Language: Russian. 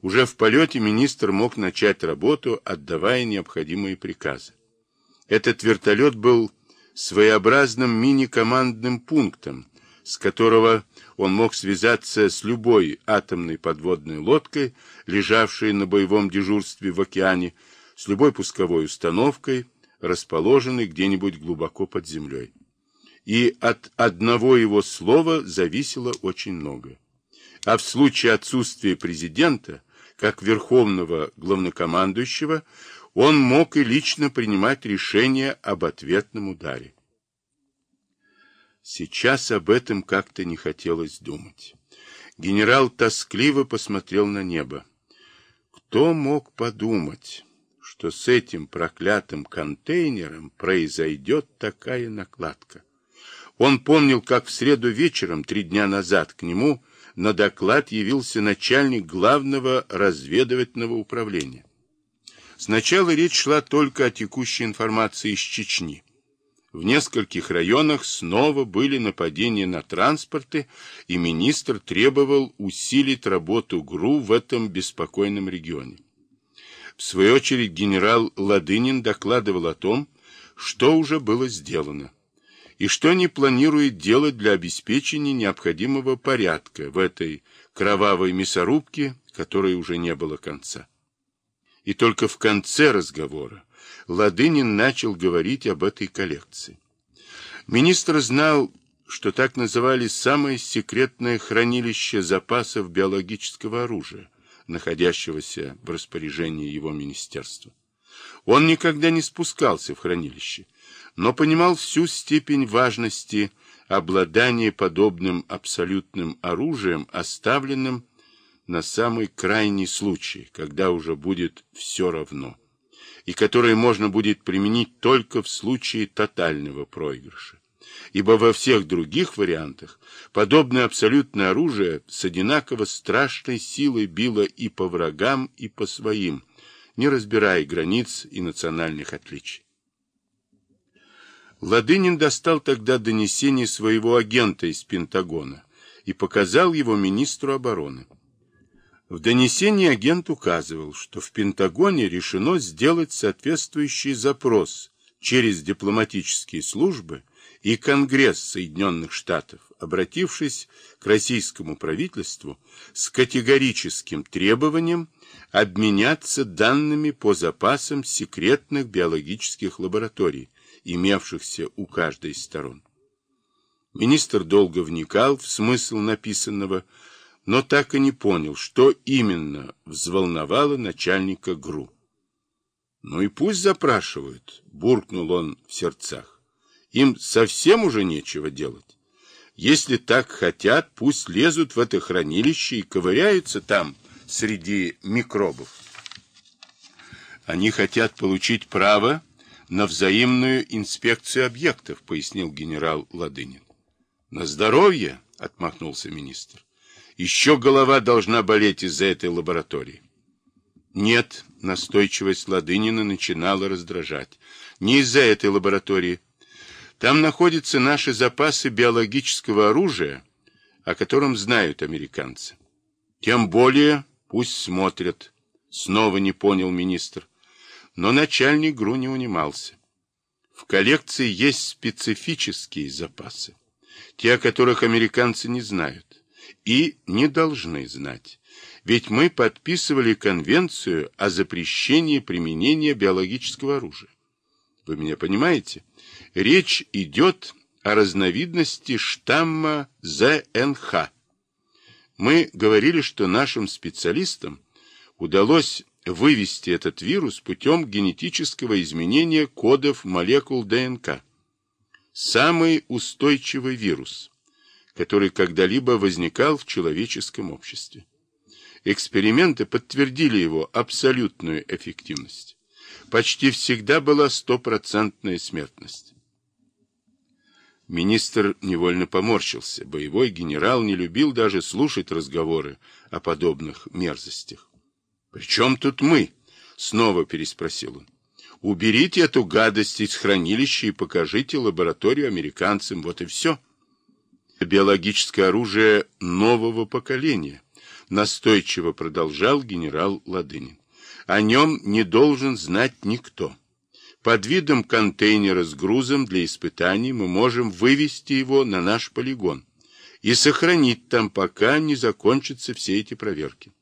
Уже в полете министр мог начать работу, отдавая необходимые приказы. Этот вертолет был своеобразным мини-командным пунктом, с которого он мог связаться с любой атомной подводной лодкой, лежавшей на боевом дежурстве в океане, с любой пусковой установкой, расположенной где-нибудь глубоко под землей. И от одного его слова зависело очень многое. А в случае отсутствия президента, как верховного главнокомандующего, он мог и лично принимать решение об ответном ударе. Сейчас об этом как-то не хотелось думать. Генерал тоскливо посмотрел на небо. Кто мог подумать, что с этим проклятым контейнером произойдет такая накладка? Он помнил, как в среду вечером, три дня назад, к нему на доклад явился начальник главного разведывательного управления. Сначала речь шла только о текущей информации из Чечни. В нескольких районах снова были нападения на транспорты, и министр требовал усилить работу ГРУ в этом беспокойном регионе. В свою очередь генерал Ладынин докладывал о том, что уже было сделано, и что не планирует делать для обеспечения необходимого порядка в этой кровавой мясорубке, которой уже не было конца. И только в конце разговора Ладынин начал говорить об этой коллекции. Министр знал, что так называли самое секретное хранилище запасов биологического оружия, находящегося в распоряжении его министерства. Он никогда не спускался в хранилище, но понимал всю степень важности обладания подобным абсолютным оружием, оставленным на самый крайний случай, когда уже будет все равно и которые можно будет применить только в случае тотального проигрыша. Ибо во всех других вариантах подобное абсолютное оружие с одинаково страшной силой било и по врагам, и по своим, не разбирая границ и национальных отличий. Ладынин достал тогда донесение своего агента из Пентагона и показал его министру обороны. В донесении агент указывал, что в Пентагоне решено сделать соответствующий запрос через дипломатические службы и Конгресс Соединенных Штатов, обратившись к российскому правительству с категорическим требованием обменяться данными по запасам секретных биологических лабораторий, имевшихся у каждой из сторон. Министр долго вникал в смысл написанного, но так и не понял, что именно взволновало начальника ГРУ. «Ну и пусть запрашивают», — буркнул он в сердцах. «Им совсем уже нечего делать. Если так хотят, пусть лезут в это хранилище и ковыряются там среди микробов. Они хотят получить право на взаимную инспекцию объектов», — пояснил генерал Ладынин. «На здоровье», — отмахнулся министр. Еще голова должна болеть из-за этой лаборатории. Нет, настойчивость Ладынина начинала раздражать. Не из-за этой лаборатории. Там находятся наши запасы биологического оружия, о котором знают американцы. Тем более пусть смотрят. Снова не понял министр. Но начальник ГРУ не унимался. В коллекции есть специфические запасы, те, о которых американцы не знают и не должны знать. Ведь мы подписывали конвенцию о запрещении применения биологического оружия. Вы меня понимаете? Речь идет о разновидности штамма ЗНХ. Мы говорили, что нашим специалистам удалось вывести этот вирус путем генетического изменения кодов молекул ДНК. Самый устойчивый вирус – который когда-либо возникал в человеческом обществе. Эксперименты подтвердили его абсолютную эффективность. Почти всегда была стопроцентная смертность. Министр невольно поморщился. Боевой генерал не любил даже слушать разговоры о подобных мерзостях. «При чем тут мы?» — снова переспросил он. «Уберите эту гадость из хранилища и покажите лабораторию американцам. Вот и все» биологическое оружие нового поколения, настойчиво продолжал генерал Ладынин. О нем не должен знать никто. Под видом контейнера с грузом для испытаний мы можем вывести его на наш полигон и сохранить там, пока не закончатся все эти проверки.